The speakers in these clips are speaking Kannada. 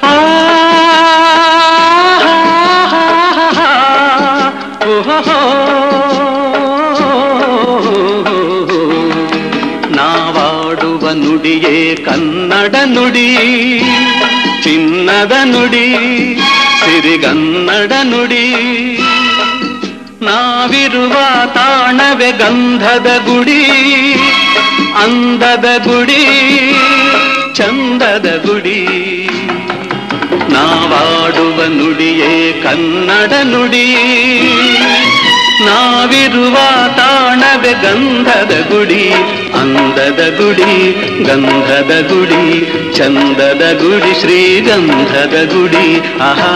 Ah, ah, ah, oh, oh, oh. ನಾವಾಡುವ ನುಡಿಯೇ Kannada ನುಡಿ, ಚಿನ್ನದ ನುಡಿ, ಸಿರಿಗನ್ನಡ ನುಡಿ. ನಾವಿರುವ ತಾಣವೆ ಗಂಧದ ಗುಡಿ, ಅಂದದ ಗುಡಿ, ಚಂದದ ಗುಡಿ. ನಾವಾಡುವ ನುಡಿಯೇ ಕನ್ನಡ ನುಡಿ. ನಾವಿರುವ ತಾಣವೆ ಗಂಧದ ಗುಡಿ ಅಂದದ ಗುಡಿ ಗಂಧದ ಗುಡಿ ಚಂದದ ಗುಡಿ ಶ್ರೀಗಂಧದ ಗುಡಿ. ಆಹಾ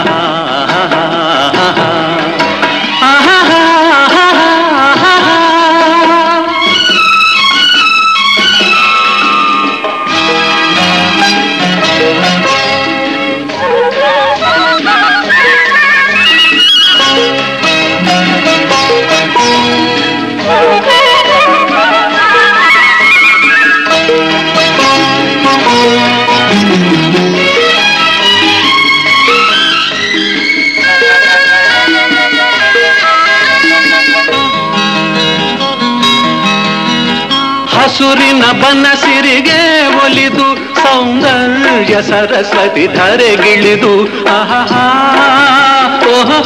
ಹಸುರಿನ ಬನಸಿರಿಗೆ ಒಲಿದು ಸೌಂದರ್ಯ ಸರಸ್ವತಿ ಧರೆಗಿಳಿದು ಆಹಾ ಓಹೋ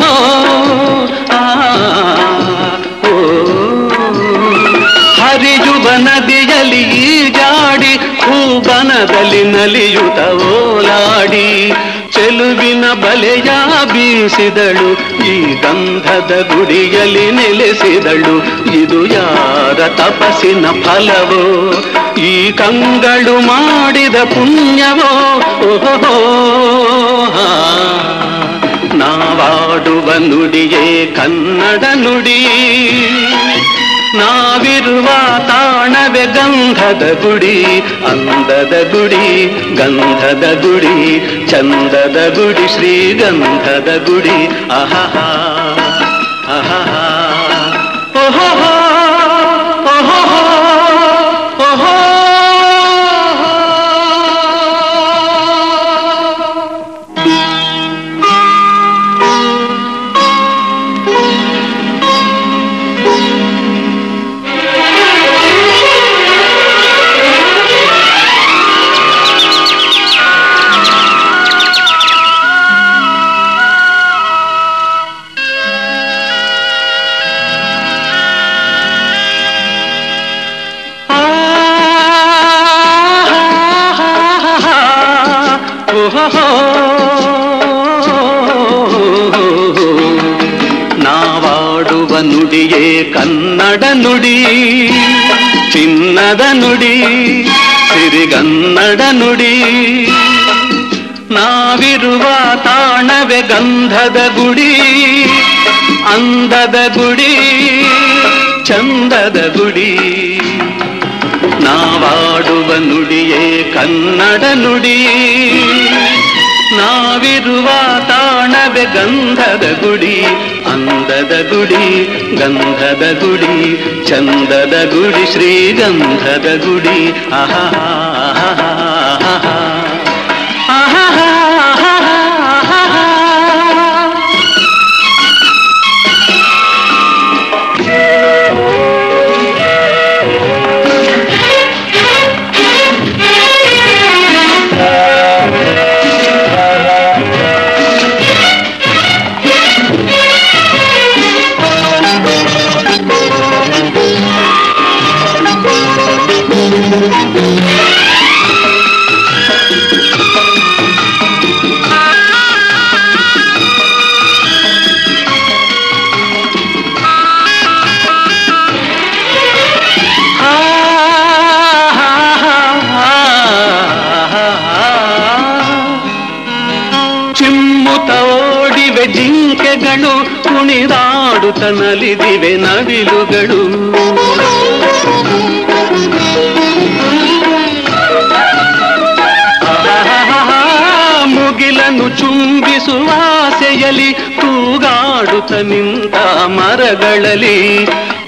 ಹರಿಯುವ ನದಿಯಲ್ಲಿ ಈಜಾಡಿ ಹೂಬನದಲ್ಲಿ ನಲಿಯುತ್ತ ಓಲಾಡಿ. ಚೆಲುವಿನ ಬಲೆಯ ಬೀಸಿದಳು, ಈ ಗಂಧದ ಗುಡಿಯಲ್ಲಿ ನೆಲೆಸಿದಳು. ಇದು ಯಾರ ತಪಸ್ಸಿನ ಫಲವೋ? ಈ ಕಂಗಳು ಮಾಡಿದ ಪುಣ್ಯವೋ? ಓಹೋ. ನಾವಾಡುವ ನುಡಿಯೇ ಕನ್ನಡ ನುಡಿ. ನಾವಿರುವ ತಾಣವೆ ಗಂಧದ ಗುಡಿ, ಅಂದದ ಗುಡಿ, ಗಂಧದ ಗುಡಿ, ಚಂದದ ಗುಡಿ ಶ್ರೀ ಶ್ರೀಗಂಧದ ಗುಡಿ. ಅಹಹ ಅಹಹ. ಓಹೋ ನಾವಾಡುವ ನುಡಿಯೇ ಕನ್ನಡ ನುಡಿ, ಚಿನ್ನದ ನುಡಿ, ಸಿರಿಗನ್ನಡ ನುಡಿ. ನಾವಿರುವ ತಾಣವೆ ಗಂಧದ ಗುಡಿ, ಅಂದದ ಗುಡಿ, ಚಂದದ ಗುಡಿ. ನಾವಾಡುವ ನುಡಿಯೇ ಕನ್ನಡ ನುಡಿ. ನಾವಿರುವ ತಾಣವೆ ಗಂಧದ ಗುಡಿ ಅಂದದ ಗುಡಿ ಗಂಧದ ಗುಡಿ ಚಂದದ ಗುಡಿ ಶ್ರೀಗಂಧದ ಗುಡಿ ಆಹಾ ಚಿಮ್ಮುತೋಡಿವೆ ಜಿಂಕೆಗಳು ಕುಣಿದಾಡುತ್ತ ನಲಿದಿವೆ ನವಿಲುಗಳು ಮುಗಿಲನ್ನು ಚುಂಬಿಸುವ ಆಸೆಯಲಿ ತೂಗಾಡುತ್ತ ನಿಂತ ಮರಗಳಲ್ಲಿ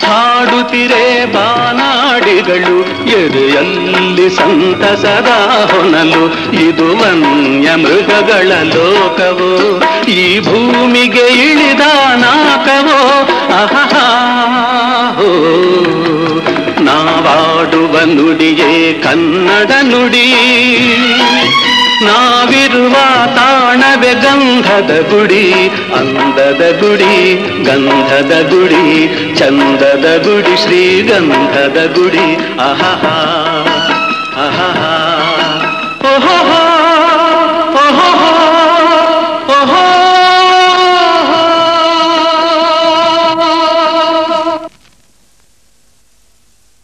ಹಾಡುತ್ತಿರೆ ಬಾನಾಡಿಗಳು, ಎದೆಯಲ್ಲಿ ಸಂತಸದ ಹೊನಲು ಇದು ವನ್ಯ ಮೃಗಗಳ ಲೋಕವೋ? ಈ ಭೂಮಿಗೆ ಇಳಿದ ನಾಕವೋ? ಅಹಹಾ ನಾವಾಡುವ ನುಡಿಯೇ ಕನ್ನಡ ನುಡಿ. ನಾವಿರುವ ತಾಣವೆ ಗಂಧದ ಗುಡಿ ಅಂದದ ಗುಡಿ ಗಂಧದ ಗುಡಿ ಚಂದದ ಗುಡಿ ಶ್ರೀಗಂಧದ ಗುಡಿ. ಅಹಹ ಅಹಹಾ